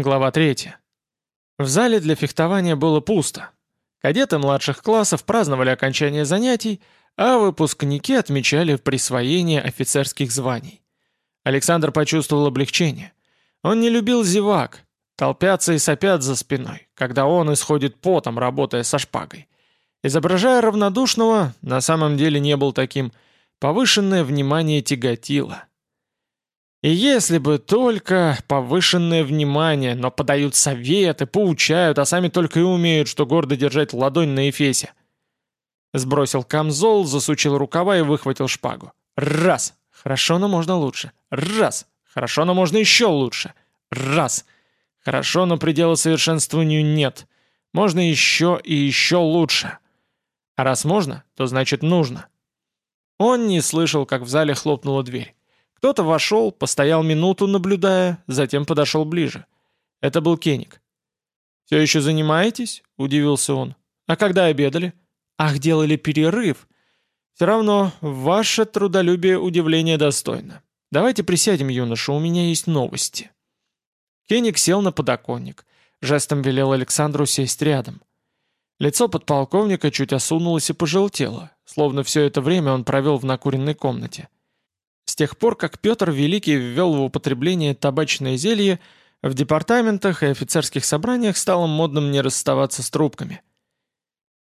Глава 3. В зале для фехтования было пусто. Кадеты младших классов праздновали окончание занятий, а выпускники отмечали присвоение офицерских званий. Александр почувствовал облегчение. Он не любил зевак, толпятся и сопят за спиной, когда он исходит потом, работая со шпагой. Изображая равнодушного, на самом деле не был таким, повышенное внимание тяготило. И если бы только повышенное внимание, но подают советы, поучают, а сами только и умеют, что гордо держать ладонь на эфесе. Сбросил камзол, засучил рукава и выхватил шпагу. Раз! Хорошо, но можно лучше. Раз! Хорошо, но можно еще лучше. Раз! Хорошо, но предела совершенствованию нет. Можно еще и еще лучше. А раз можно, то значит нужно. Он не слышал, как в зале хлопнула дверь. Кто-то вошел, постоял минуту, наблюдая, затем подошел ближе. Это был Кеник. «Все еще занимаетесь?» — удивился он. «А когда обедали?» «Ах, делали перерыв!» «Все равно, ваше трудолюбие удивление достойно. Давайте присядем, юноша, у меня есть новости». Кеник сел на подоконник. Жестом велел Александру сесть рядом. Лицо подполковника чуть осунулось и пожелтело, словно все это время он провел в накуренной комнате. С тех пор, как Петр Великий ввел в употребление табачное зелье, в департаментах и офицерских собраниях стало модным не расставаться с трубками.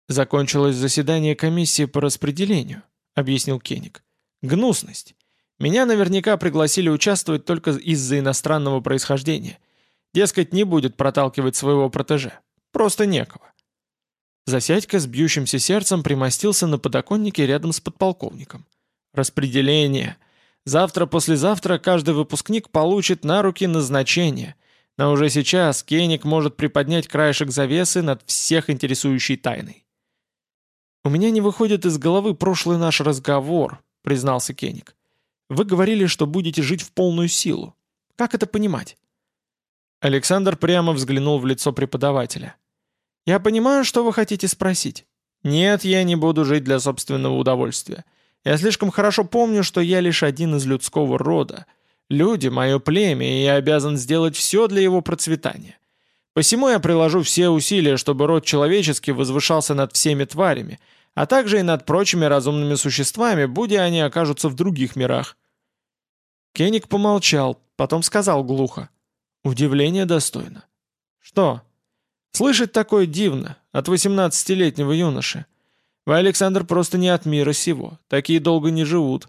«Закончилось заседание комиссии по распределению», — объяснил Кеник. «Гнусность. Меня наверняка пригласили участвовать только из-за иностранного происхождения. Дескать, не будет проталкивать своего протеже. Просто некого». Засядька с бьющимся сердцем примостился на подоконнике рядом с подполковником. «Распределение. Завтра-послезавтра каждый выпускник получит на руки назначение, но уже сейчас Кеник может приподнять краешек завесы над всех интересующей тайной. «У меня не выходит из головы прошлый наш разговор», — признался Кеник. «Вы говорили, что будете жить в полную силу. Как это понимать?» Александр прямо взглянул в лицо преподавателя. «Я понимаю, что вы хотите спросить. Нет, я не буду жить для собственного удовольствия. Я слишком хорошо помню, что я лишь один из людского рода. Люди — мое племя, и я обязан сделать все для его процветания. Посему я приложу все усилия, чтобы род человеческий возвышался над всеми тварями, а также и над прочими разумными существами, будь они окажутся в других мирах». Кеник помолчал, потом сказал глухо. «Удивление достойно». «Что?» «Слышать такое дивно от восемнадцатилетнего юноши. Вы, Александр, просто не от мира сего. Такие долго не живут.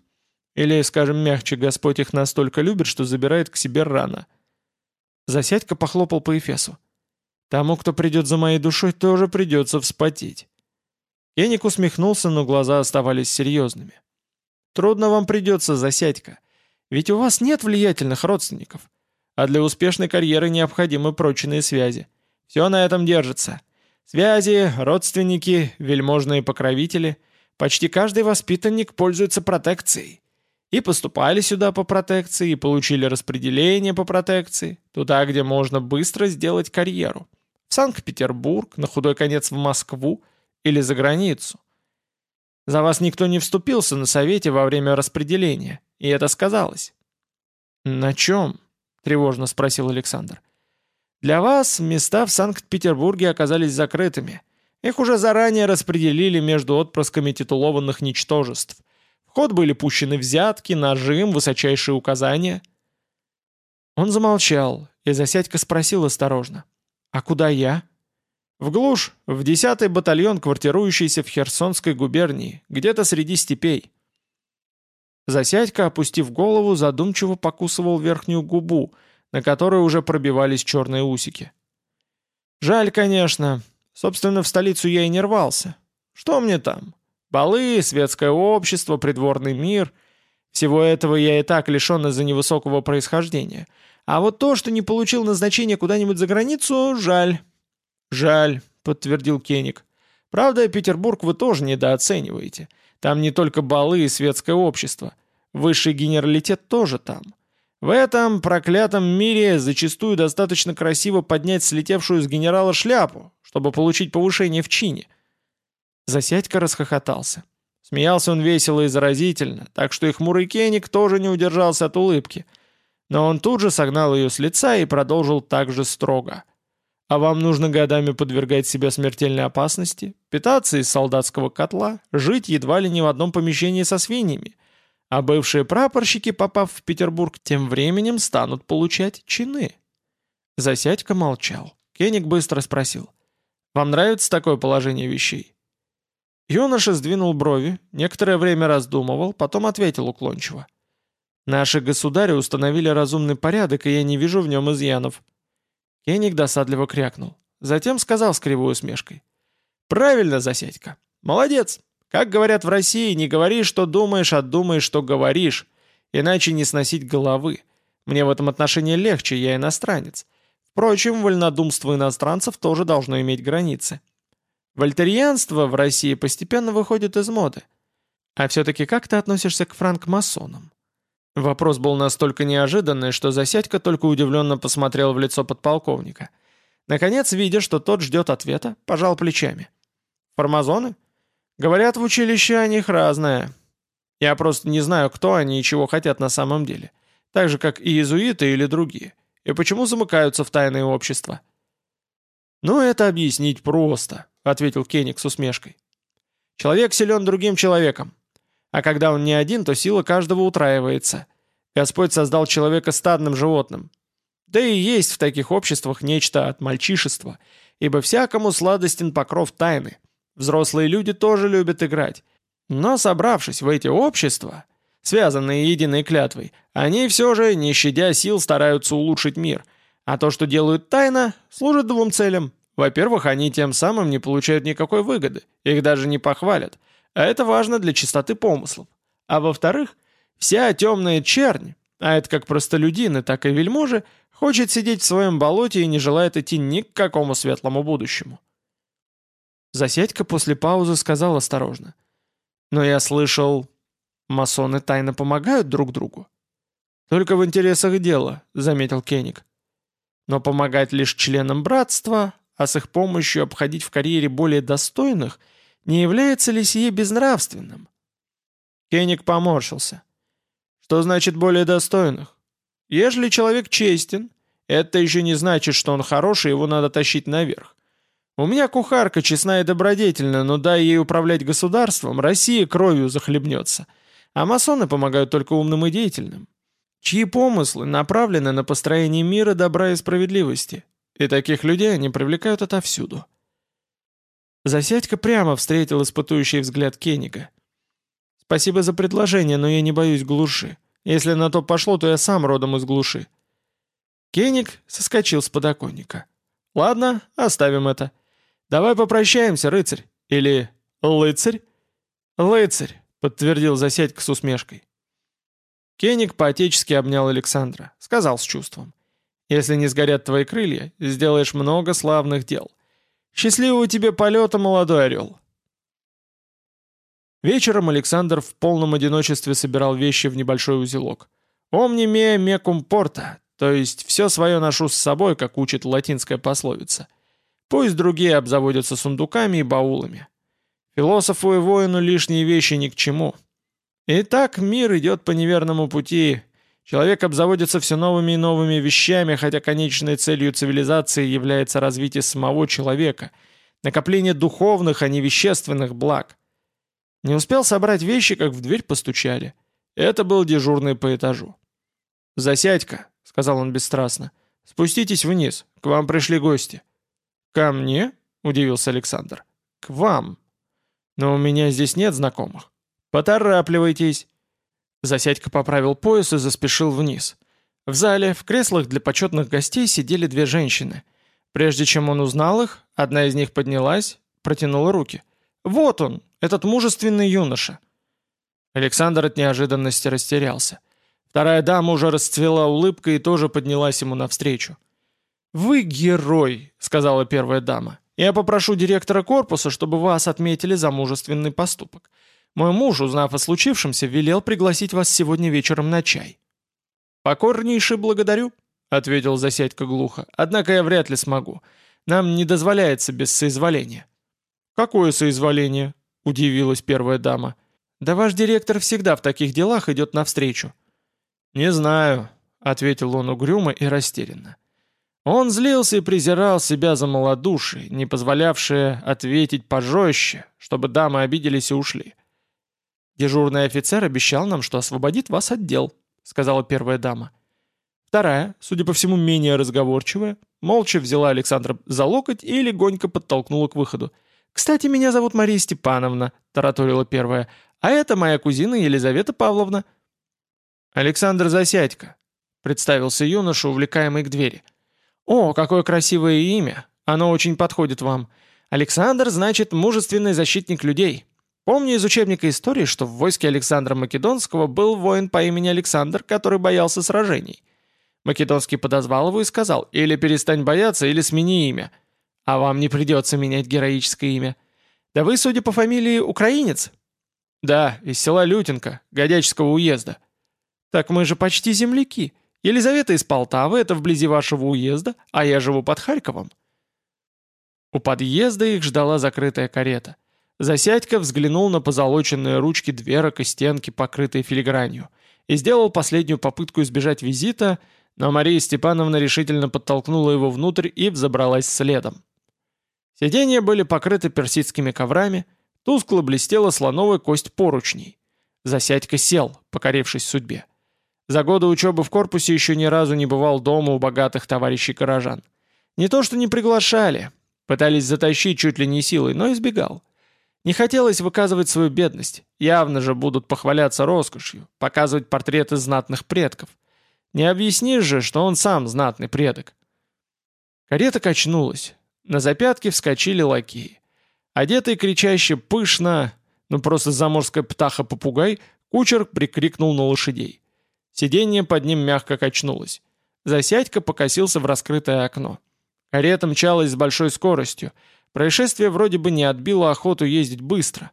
Или, скажем мягче, Господь их настолько любит, что забирает к себе рано. Засядька похлопал по Эфесу. Тому, кто придет за моей душой, тоже придется вспотеть. Кеник усмехнулся, но глаза оставались серьезными. Трудно вам придется, Засядька. Ведь у вас нет влиятельных родственников. А для успешной карьеры необходимы прочные связи. Все на этом держится. Связи, родственники, вельможные покровители. Почти каждый воспитанник пользуется протекцией. И поступали сюда по протекции, и получили распределение по протекции, туда, где можно быстро сделать карьеру. В Санкт-Петербург, на худой конец в Москву или за границу. За вас никто не вступился на совете во время распределения, и это сказалось. «На чем?» — тревожно спросил Александр. Для вас места в Санкт-Петербурге оказались закрытыми. Их уже заранее распределили между отпрысками титулованных ничтожеств. В ход были пущены взятки, нажим, высочайшие указания. Он замолчал, и Засядько спросил осторожно. «А куда я?» «В глушь, в десятый батальон, квартирующийся в Херсонской губернии, где-то среди степей». Засядько, опустив голову, задумчиво покусывал верхнюю губу — на которой уже пробивались черные усики. Жаль, конечно. Собственно, в столицу я и не рвался. Что мне там? Балы, светское общество, придворный мир. Всего этого я и так лишен из-за невысокого происхождения. А вот то, что не получил назначение куда-нибудь за границу, жаль. Жаль, подтвердил Кеник. Правда, Петербург вы тоже недооцениваете. Там не только балы и светское общество. Высший генералитет тоже там. В этом проклятом мире зачастую достаточно красиво поднять слетевшую с генерала шляпу, чтобы получить повышение в чине. Засядька расхохотался. Смеялся он весело и заразительно, так что и хмурый Кеник тоже не удержался от улыбки. Но он тут же согнал ее с лица и продолжил так же строго. «А вам нужно годами подвергать себя смертельной опасности, питаться из солдатского котла, жить едва ли не в одном помещении со свиньями, а бывшие прапорщики, попав в Петербург, тем временем станут получать чины». Засядька молчал. Кеник быстро спросил. «Вам нравится такое положение вещей?» Юноша сдвинул брови, некоторое время раздумывал, потом ответил уклончиво. «Наши государи установили разумный порядок, и я не вижу в нем изъянов». Кеник досадливо крякнул. Затем сказал с кривой усмешкой. «Правильно, Засядька. Молодец. Как говорят в России, не говори, что думаешь, а думай, что говоришь. Иначе не сносить головы. Мне в этом отношении легче, я иностранец. Впрочем, вольнодумство иностранцев тоже должно иметь границы. Вольтерианство в России постепенно выходит из моды. А все-таки как ты относишься к франкмасонам? Вопрос был настолько неожиданный, что Засядько только удивленно посмотрел в лицо подполковника. Наконец, видя, что тот ждет ответа, пожал плечами. «Формазоны? Говорят, в училище о них разное. Я просто не знаю, кто они и чего хотят на самом деле. Так же, как и иезуиты или другие. И почему замыкаются в тайные общества?» «Ну, это объяснить просто», — ответил Кеник с усмешкой. «Человек силен другим человеком. А когда он не один, то сила каждого утраивается. Господь создал человека стадным животным. Да и есть в таких обществах нечто от мальчишества, ибо всякому сладостен покров тайны. Взрослые люди тоже любят играть. Но собравшись в эти общества, связанные единой клятвой, они все же, не щадя сил, стараются улучшить мир. А то, что делают тайно, служит двум целям. Во-первых, они тем самым не получают никакой выгоды, их даже не похвалят, а это важно для чистоты помыслов. А во-вторых, вся темная чернь, а это как простолюдины, так и вельможи, хочет сидеть в своем болоте и не желает идти ни к какому светлому будущему. Засядька после паузы сказал осторожно. «Но я слышал, масоны тайно помогают друг другу». «Только в интересах дела», — заметил Кеник. «Но помогать лишь членам братства, а с их помощью обходить в карьере более достойных, не является ли сие безнравственным? Кеник поморщился. Что значит более достойных? Ежели человек честен, это еще не значит, что он хороший, его надо тащить наверх. У меня кухарка честная и добродетельная, но дай ей управлять государством, Россия кровью захлебнется. А масоны помогают только умным и деятельным, чьи помыслы направлены на построение мира, добра и справедливости. И таких людей они привлекают отовсюду. Засядька прямо встретил испытующий взгляд Кенига. «Спасибо за предложение, но я не боюсь глуши. Если на то пошло, то я сам родом из глуши». Кеник соскочил с подоконника. «Ладно, оставим это. Давай попрощаемся, рыцарь. Или лыцарь?» «Лыцарь», — подтвердил Засядька с усмешкой. Кеник поотечески обнял Александра, сказал с чувством. Если не сгорят твои крылья, сделаешь много славных дел. Счастливого тебе полета, молодой орел!» Вечером Александр в полном одиночестве собирал вещи в небольшой узелок. «Омни ме мекум порта», то есть «все свое ношу с собой», как учит латинская пословица. Пусть другие обзаводятся сундуками и баулами. Философу и воину лишние вещи ни к чему. Итак, мир идет по неверному пути, Человек обзаводится все новыми и новыми вещами, хотя конечной целью цивилизации является развитие самого человека, накопление духовных, а не вещественных благ. Не успел собрать вещи, как в дверь постучали. Это был дежурный по этажу. «Засядь-ка», — сказал он бесстрастно, — «спуститесь вниз, к вам пришли гости». «Ко мне?» — удивился Александр. «К вам. Но у меня здесь нет знакомых. Поторапливайтесь». Засядька поправил пояс и заспешил вниз. В зале, в креслах для почетных гостей сидели две женщины. Прежде чем он узнал их, одна из них поднялась, протянула руки. «Вот он, этот мужественный юноша!» Александр от неожиданности растерялся. Вторая дама уже расцвела улыбкой и тоже поднялась ему навстречу. «Вы герой», — сказала первая дама. «Я попрошу директора корпуса, чтобы вас отметили за мужественный поступок. Мой муж, узнав о случившемся, велел пригласить вас сегодня вечером на чай». «Покорнейше благодарю», — ответил Засядько глухо. «Однако я вряд ли смогу. Нам не дозволяется без соизволения». «Какое соизволение?» — удивилась первая дама. «Да ваш директор всегда в таких делах идет навстречу». «Не знаю. — ответил он угрюмо и растерянно. Он злился и презирал себя за малодушие, не позволявшее ответить пожестче, чтобы дамы обиделись и ушли. «Дежурный офицер обещал нам, что освободит вас от дел», — сказала первая дама. Вторая, судя по всему менее разговорчивая, молча взяла Александра за локоть и легонько подтолкнула к выходу. «Кстати, меня зовут Мария Степановна», — тараторила первая, «а это моя кузина Елизавета Павловна». «Александр Засядько», — представился юноша, увлекаемый к двери. «О, какое красивое имя! Оно очень подходит вам. Александр значит мужественный защитник людей. Помню из учебника истории, что в войске Александра Македонского был воин по имени Александр, который боялся сражений. Македонский подозвал его и сказал, или перестань бояться, или смени имя. А вам не придется менять героическое имя. Да вы, судя по фамилии, украинец? Да, из села Лютинка, Годячского уезда. Так мы же почти земляки. Елизавета из Полтавы, это вблизи вашего уезда, а я живу под Харьковом». У подъезда их ждала закрытая карета. Засядько взглянул на позолоченные ручки дверок и стенки, покрытые филигранью, и сделал последнюю попытку избежать визита, но Мария Степановна решительно подтолкнула его внутрь и взобралась следом. Сиденья были покрыты персидскими коврами, тускло блестела слоновая кость поручней. Засядько сел, покорившись судьбе. За годы учебы в корпусе еще ни разу не бывал дома у богатых товарищей горожан. Не то что не приглашали, пытались затащить чуть ли не силой, но избегал. Не хотелось выказывать свою бедность, явно же будут похваляться роскошью, показывать портреты знатных предков. Не объяснишь же, что он сам знатный предок. Карета качнулась. На запятки вскочили лакеи. Одетый кричаще пышно, ну просто заморская птаха-попугай, кучер прикрикнул на лошадей. Сиденье под ним мягко качнулось. Засядька покосился в раскрытое окно. Карета мчалась с большой скоростью. Происшествие вроде бы не отбило охоту ездить быстро.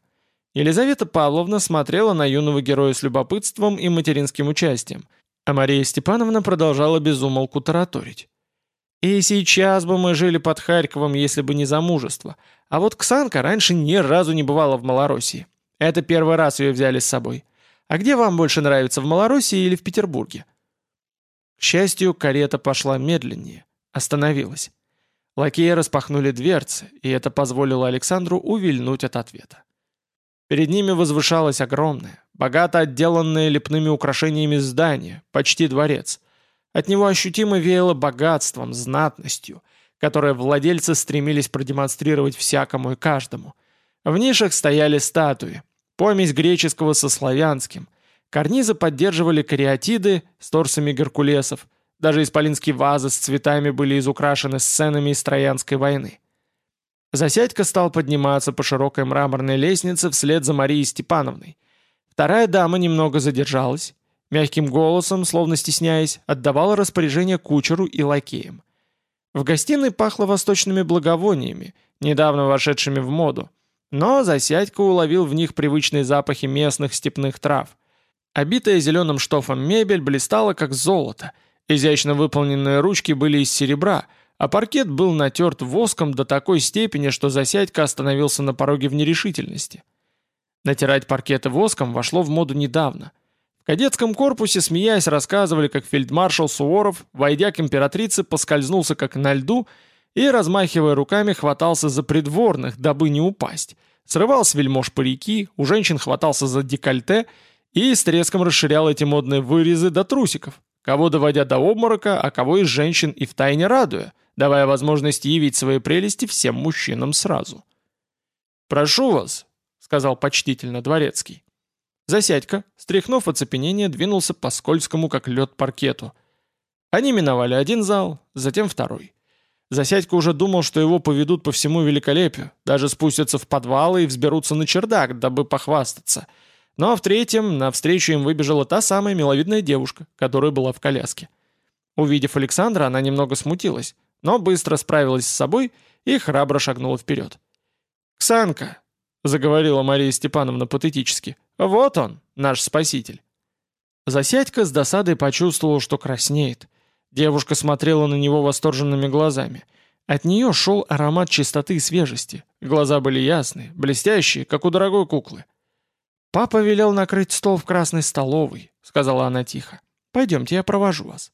Елизавета Павловна смотрела на юного героя с любопытством и материнским участием, а Мария Степановна продолжала безумолку тараторить. «И сейчас бы мы жили под Харьковом, если бы не замужество. А вот Ксанка раньше ни разу не бывала в Малороссии. Это первый раз ее взяли с собой. А где вам больше нравится, в Малороссии или в Петербурге?» К счастью, карета пошла медленнее, остановилась. Лакеи распахнули дверцы, и это позволило Александру увильнуть от ответа. Перед ними возвышалось огромное, богато отделанное лепными украшениями здание, почти дворец. От него ощутимо веяло богатством, знатностью, которое владельцы стремились продемонстрировать всякому и каждому. В нишах стояли статуи, Помесь греческого со славянским. Карнизы поддерживали кариатиды с торсами геркулесов. Даже исполинские вазы с цветами были изукрашены сценами из Троянской войны. Засядька стал подниматься по широкой мраморной лестнице вслед за Марией Степановной. Вторая дама немного задержалась. Мягким голосом, словно стесняясь, отдавала распоряжение кучеру и лакеям. В гостиной пахло восточными благовониями, недавно вошедшими в моду. Но Засядько уловил в них привычные запахи местных степных трав. Обитая зеленым штофом мебель блистала как золото, изящно выполненные ручки были из серебра, а паркет был натерт воском до такой степени, что Засядько остановился на пороге в нерешительности. Натирать паркеты воском вошло в моду недавно. В кадетском корпусе, смеясь, рассказывали, как фельдмаршал Суворов, войдя к императрице, поскользнулся как на льду и, размахивая руками, хватался за придворных, дабы не упасть. Срывал с вельмож парики, у женщин хватался за декольте и с треском расширял эти модные вырезы до трусиков, кого доводя до обморока, а кого из женщин и втайне радуя, давая возможность явить свои прелести всем мужчинам сразу. «Прошу вас», — сказал почтительно дворецкий. Засядька, стряхнув оцепенение, двинулся по скользкому, как лед, паркету. Они миновали один зал, затем второй. Засядько уже думал, что его поведут по всему великолепию, даже спустятся в подвалы и взберутся на чердак, дабы похвастаться. Но в третьем навстречу им выбежала та самая миловидная девушка, которая была в коляске. Увидев Александра, она немного смутилась, но быстро справилась с собой и храбро шагнула вперед. «Ксанка», — заговорила Мария Степановна патетически, — «вот он, наш спаситель». Засядька с досадой почувствовал, что краснеет — Девушка смотрела на него восторженными глазами. От нее шел аромат чистоты и свежести. Глаза были ясные, блестящие, как у дорогой куклы. «Папа велел накрыть стол в красной столовой», — сказала она тихо. «Пойдемте, я провожу вас».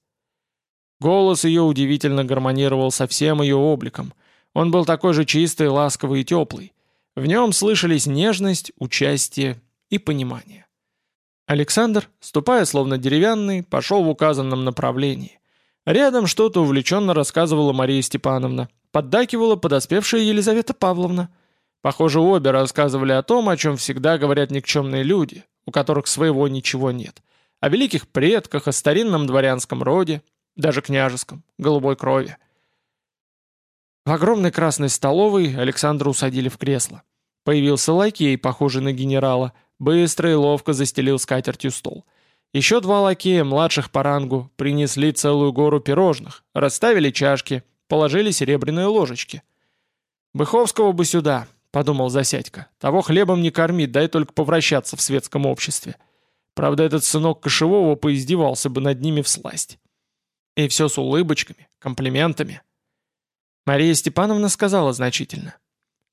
Голос ее удивительно гармонировал со всем ее обликом. Он был такой же чистый, ласковый и теплый. В нем слышались нежность, участие и понимание. Александр, ступая словно деревянный, пошел в указанном направлении. Рядом что-то увлеченно рассказывала Мария Степановна. Поддакивала подоспевшая Елизавета Павловна. Похоже, обе рассказывали о том, о чем всегда говорят никчемные люди, у которых своего ничего нет. О великих предках, о старинном дворянском роде, даже княжеском, голубой крови. В огромной красной столовой Александра усадили в кресло. Появился лакей, похожий на генерала, быстро и ловко застелил скатертью стол. Еще два лакея, младших по рангу, принесли целую гору пирожных, расставили чашки, положили серебряные ложечки. «Быховского бы сюда», — подумал Засядько. «Того хлебом не корми, дай только повращаться в светском обществе. Правда, этот сынок Кошевого поиздевался бы над ними в сласть». И все с улыбочками, комплиментами. Мария Степановна сказала значительно.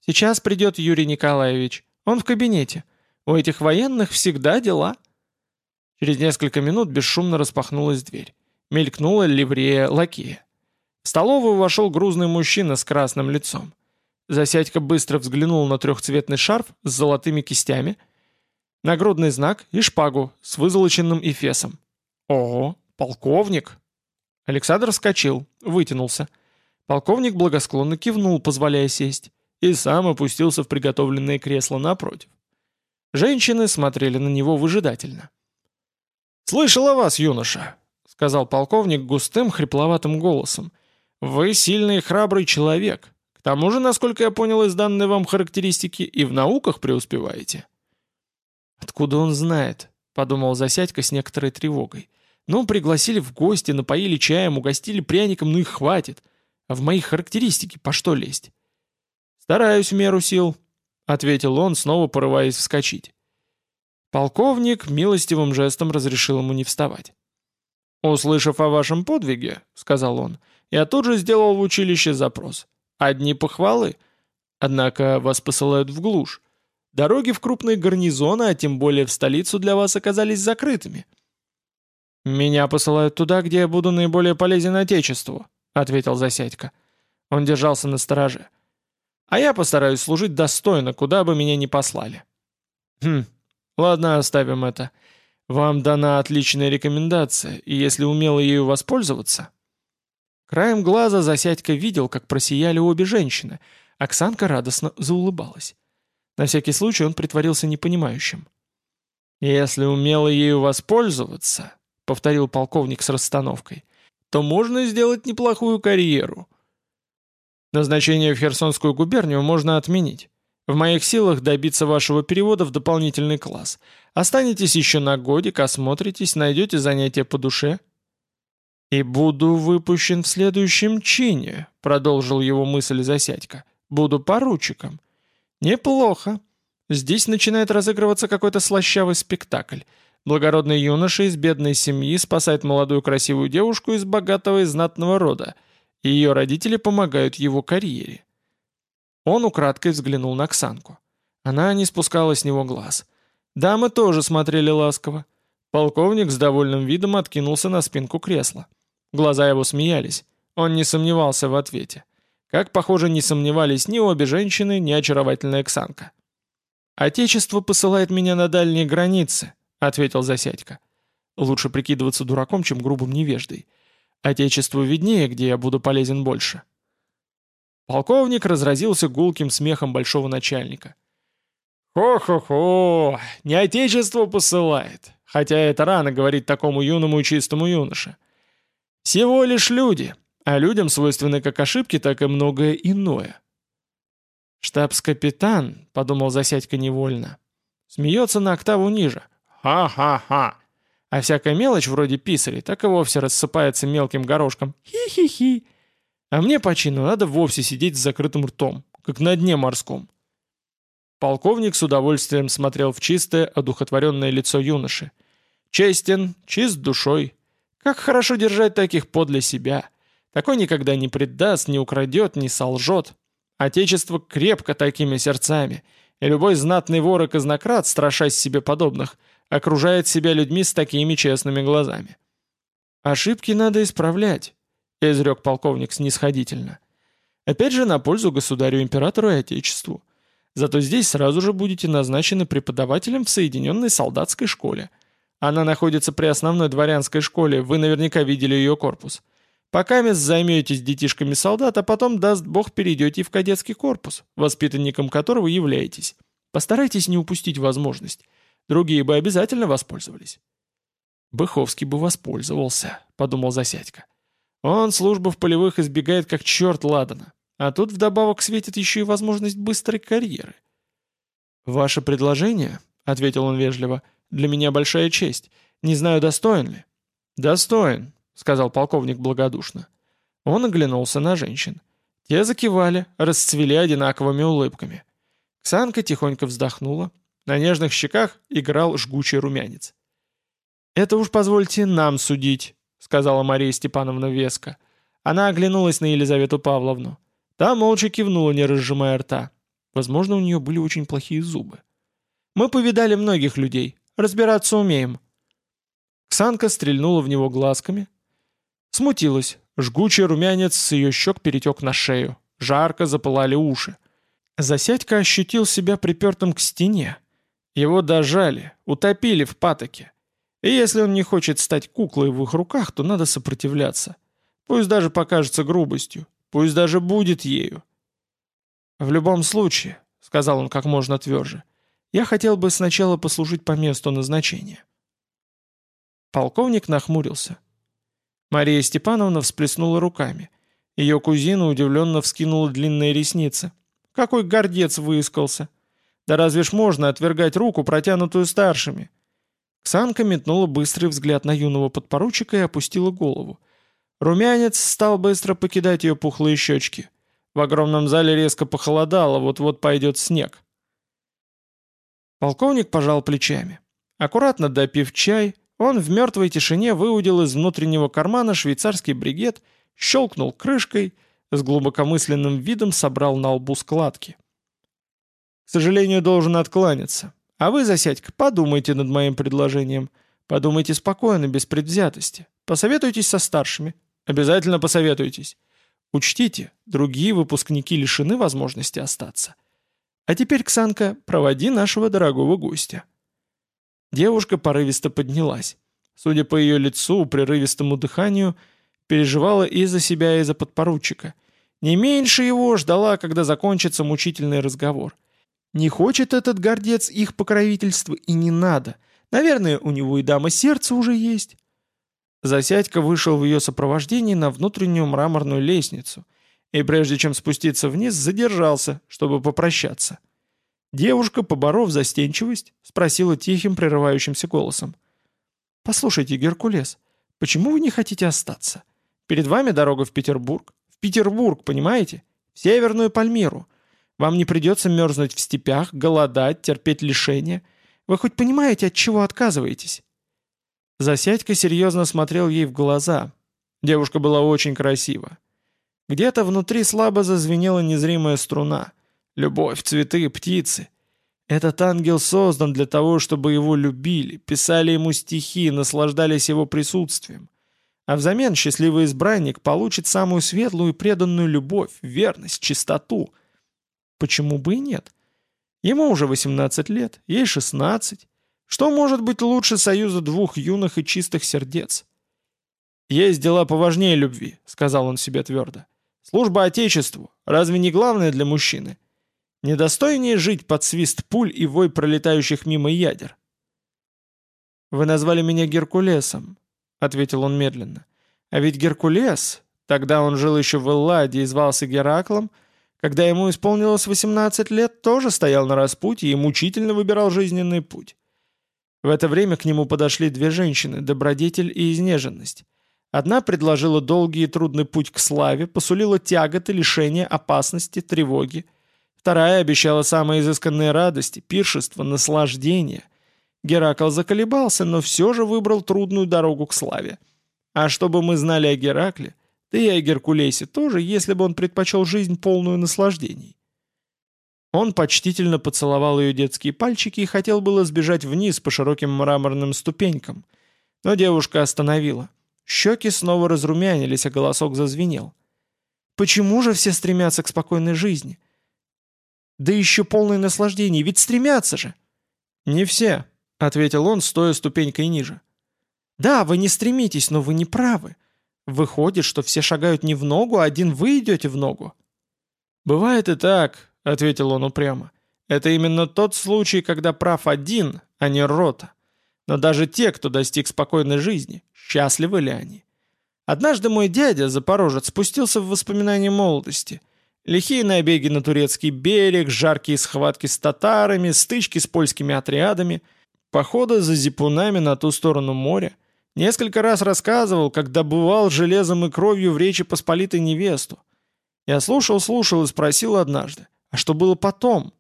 «Сейчас придет Юрий Николаевич. Он в кабинете. У этих военных всегда дела». Через несколько минут бесшумно распахнулась дверь. Мелькнула ливрея лакея. В столовую вошел грузный мужчина с красным лицом. Засядька быстро взглянул на трехцветный шарф с золотыми кистями, нагрудный знак и шпагу с вызолоченным эфесом. «Ого, полковник!» Александр вскочил, вытянулся. Полковник благосклонно кивнул, позволяя сесть, и сам опустился в приготовленное кресло напротив. Женщины смотрели на него выжидательно. «Слышал о вас, юноша», — сказал полковник густым, хрипловатым голосом. «Вы сильный и храбрый человек. К тому же, насколько я понял из данной вам характеристики, и в науках преуспеваете». «Откуда он знает?» — подумал Засядько с некоторой тревогой. Ну, пригласили в гости, напоили чаем, угостили пряником, ну и хватит. А в мои характеристики по что лезть? «Стараюсь в меру сил», — ответил он, снова порываясь вскочить. Полковник милостивым жестом разрешил ему не вставать. «Услышав о вашем подвиге», — сказал он, — «я тут же сделал в училище запрос. Одни похвалы. Однако вас посылают в глушь. Дороги в крупные гарнизоны, а тем более в столицу для вас оказались закрытыми. «Меня посылают туда, где я буду наиболее полезен Отечеству», — ответил Засядько. Он держался на стороже. «А я постараюсь служить достойно, куда бы меня ни послали». «Хм, ладно, оставим это. Вам дана отличная рекомендация, и если умело ею воспользоваться...» Краем глаза Засядько видел, как просияли обе женщины. Оксанка радостно заулыбалась. На всякий случай он притворился непонимающим. «Если умело ею воспользоваться...» повторил полковник с расстановкой, то можно сделать неплохую карьеру. Назначение в Херсонскую губернию можно отменить. В моих силах добиться вашего перевода в дополнительный класс. Останетесь еще на годик, осмотритесь, найдете занятие по душе. «И буду выпущен в следующем чине», — продолжил его мысль Засядько. «Буду поручиком». «Неплохо. Здесь начинает разыгрываться какой-то слащавый спектакль. Благородный юноша из бедной семьи спасает молодую красивую девушку из богатого и знатного рода, ее родители помогают его карьере. Он украдкой взглянул на Ксанку. Она не спускала с него глаз. Дамы тоже смотрели ласково. Полковник с довольным видом откинулся на спинку кресла. Глаза его смеялись. Он не сомневался в ответе. Как, похоже, не сомневались ни обе женщины, ни очаровательная Ксанка. «Отечество посылает меня на дальние границы», — ответил Засядько. «Лучше прикидываться дураком, чем грубым невеждой. Отечеству виднее, где я буду полезен больше». Полковник разразился гулким смехом большого начальника. «Хо-хо-хо! Не отечество посылает, хотя это рано говорить такому юному и чистому юноше. Всего лишь люди, а людям свойственны как ошибки, так и многое иное». «Штабс-капитан», — подумал Засядько невольно, — смеется на октаву ниже — Ха-ха-ха. А всякая мелочь вроде писарей так и вовсе рассыпается мелким горошком. Хи-хи-хи. А мне по чину надо вовсе сидеть с закрытым ртом, как на дне морском. Полковник с удовольствием смотрел в чистое, одухотворенное лицо юноши. Честен, чист душой. Как хорошо держать таких подле себя. Такой никогда не предаст, не украдет, не солжет. Отечество крепко такими сердцами. И любой знатный вор и казнократ, страшась себе подобных, окружает себя людьми с такими честными глазами. Ошибки надо исправлять. — изрек полковник снисходительно. «Опять же на пользу государю-императору и отечеству. Зато здесь сразу же будете назначены преподавателем в Соединенной солдатской школе. Она находится при основной дворянской школе, вы наверняка видели ее корпус. Пока мест займетесь детишками солдат, а потом, даст бог, перейдете в кадетский корпус, воспитанником которого являетесь. Постарайтесь не упустить возможность. Другие бы обязательно воспользовались. «Быховский бы воспользовался», — подумал Засядько. «Он службу в полевых избегает как черт ладана, а тут вдобавок светит еще и возможность быстрой карьеры». «Ваше предложение», — ответил он вежливо, — «для меня большая честь. Не знаю, достоин ли». «Достоин», сказал полковник благодушно. Он оглянулся на женщин. Те закивали, расцвели одинаковыми улыбками. Ксанка тихонько вздохнула. На нежных щеках играл жгучий румянец. «Это уж позвольте нам судить», — сказала Мария Степановна веско. Она оглянулась на Елизавету Павловну. Та молча кивнула, не разжимая рта. Возможно, у нее были очень плохие зубы. «Мы повидали многих людей. Разбираться умеем». Ксанка стрельнула в него глазками, Смутилась. Жгучий румянец с ее щек перетек на шею. Жарко запылали уши. Засядька ощутил себя припертым к стене. Его дожали, утопили в патоке. И если он не хочет стать куклой в их руках, то надо сопротивляться. Пусть даже покажется грубостью, пусть даже будет ею. «В любом случае», — сказал он как можно тверже, — «я хотел бы сначала послужить по месту назначения». Полковник нахмурился. Мария Степановна всплеснула руками. Ее кузина удивленно вскинула длинные ресницы. «Какой гордец выискался! Да разве ж можно отвергать руку, протянутую старшими?» Ксанка метнула быстрый взгляд на юного подпоручика и опустила голову. Румянец стал быстро покидать ее пухлые щечки. В огромном зале резко похолодало, вот-вот пойдет снег. Полковник пожал плечами. Аккуратно допив чай, он в мертвой тишине выудил из внутреннего кармана швейцарский бригет, щелкнул крышкой, с глубокомысленным видом собрал на лбу складки. «К сожалению, должен откланяться. А вы, Засядька, подумайте над моим предложением. Подумайте спокойно, без предвзятости. Посоветуйтесь со старшими. Обязательно посоветуйтесь. Учтите, другие выпускники лишены возможности остаться. А теперь, Ксанка, проводи нашего дорогого гостя». Девушка порывисто поднялась. Судя по ее лицу, прерывистому дыханию, переживала и за себя, и за подпоручика. Не меньше его ждала, когда закончится мучительный разговор. Не хочет этот гордец их покровительства и не надо. Наверное, у него и дама сердца уже есть. Засядька вышел в ее сопровождении на внутреннюю мраморную лестницу и прежде чем спуститься вниз, задержался, чтобы попрощаться. Девушка, поборов застенчивость, спросила тихим, прерывающимся голосом. «Послушайте, Геркулес, почему вы не хотите остаться? Перед вами дорога в Петербург. В Петербург, понимаете? В Северную Пальмиру. Вам не придется мерзнуть в степях, голодать, терпеть лишения. Вы хоть понимаете, от чего отказываетесь?» Засядька серьезно смотрел ей в глаза. Девушка была очень красива. Где-то внутри слабо зазвенела незримая струна — Любовь, цветы, птицы. Этот ангел создан для того, чтобы его любили, писали ему стихи, наслаждались его присутствием. А взамен счастливый избранник получит самую светлую и преданную любовь, верность, чистоту. Почему бы и нет? Ему уже 18 лет, ей 16. Что может быть лучше союза двух юных и чистых сердец? «Есть дела поважнее любви», — сказал он себе твердо. «Служба Отечеству. Разве не главное для мужчины?» Недостойнее жить под свист пуль и вой пролетающих мимо ядер. «Вы назвали меня Геркулесом», — ответил он медленно. «А ведь Геркулес, тогда он жил еще в Элладе и звался Гераклом, когда ему исполнилось 18 лет, тоже стоял на распутье и мучительно выбирал жизненный путь. В это время к нему подошли две женщины, добродетель и изнеженность. Одна предложила долгий и трудный путь к славе, посулила тяготы, лишения, опасности, тревоги — Вторая обещала самые изысканные радости, пиршество, наслаждение. Геракл заколебался, но все же выбрал трудную дорогу к славе. А чтобы мы знали о Геракле, да и о Геркулесе тоже, если бы он предпочел жизнь полную наслаждений. Он почтительно поцеловал ее детские пальчики и хотел было сбежать вниз по широким мраморным ступенькам. Но девушка остановила. Щеки снова разрумянились, а голосок зазвенел. Почему же все стремятся к спокойной жизни? Да еще полное наслаждение, ведь стремятся же. Не все, ответил он, стоя ступенькой ниже. Да, вы не стремитесь, но вы не правы. Выходит, что все шагают не в ногу, а один вы идете в ногу. Бывает и так, ответил он упрямо. Это именно тот случай, когда прав один, а не рота. Но даже те, кто достиг спокойной жизни, счастливы ли они? Однажды мой дядя, запорожец, спустился в воспоминания молодости. Лихие набеги на турецкий берег, жаркие схватки с татарами, стычки с польскими отрядами, походы за зипунами на ту сторону моря. Несколько раз рассказывал, как добывал железом и кровью в Речи Посполитой невесту. Я слушал-слушал и спросил однажды, а что было потом?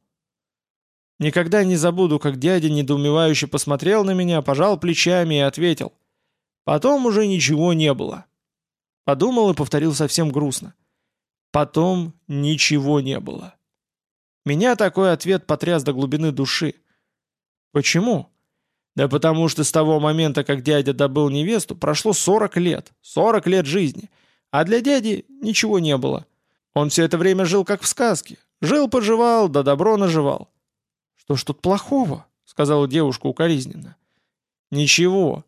Никогда не забуду, как дядя недоумевающе посмотрел на меня, пожал плечами и ответил. Потом уже ничего не было. Подумал и повторил совсем грустно. Потом ничего не было. Меня такой ответ потряс до глубины души. Почему? Да потому что с того момента, как дядя добыл невесту, прошло 40 лет. 40 лет жизни. А для дяди ничего не было. Он все это время жил как в сказке. Жил-поживал, да добро наживал. «Что ж тут плохого?» — сказала девушка укоризненно. «Ничего.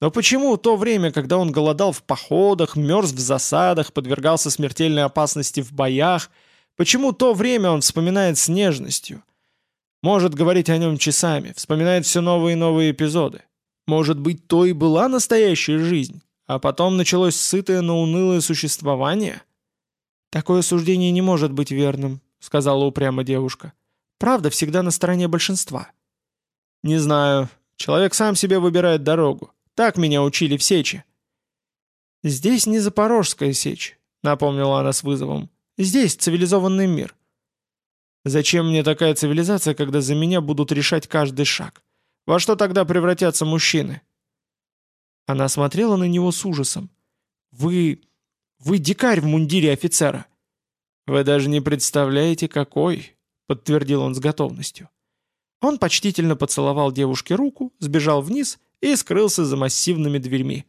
Но почему то время, когда он голодал в походах, мерз в засадах, подвергался смертельной опасности в боях, почему то время он вспоминает с нежностью? Может говорить о нем часами, вспоминает все новые и новые эпизоды. Может быть, то и была настоящая жизнь, а потом началось сытое, но унылое существование?» «Такое суждение не может быть верным», — сказала упрямо девушка. Правда всегда на стороне большинства. Не знаю. Человек сам себе выбирает дорогу. Так меня учили в Сечи. Здесь не Запорожская Сечь, напомнила она с вызовом. Здесь цивилизованный мир. Зачем мне такая цивилизация, когда за меня будут решать каждый шаг? Во что тогда превратятся мужчины? Она смотрела на него с ужасом. «Вы... вы дикарь в мундире офицера!» «Вы даже не представляете, какой!» — подтвердил он с готовностью. Он почтительно поцеловал девушке руку, сбежал вниз и скрылся за массивными дверьми.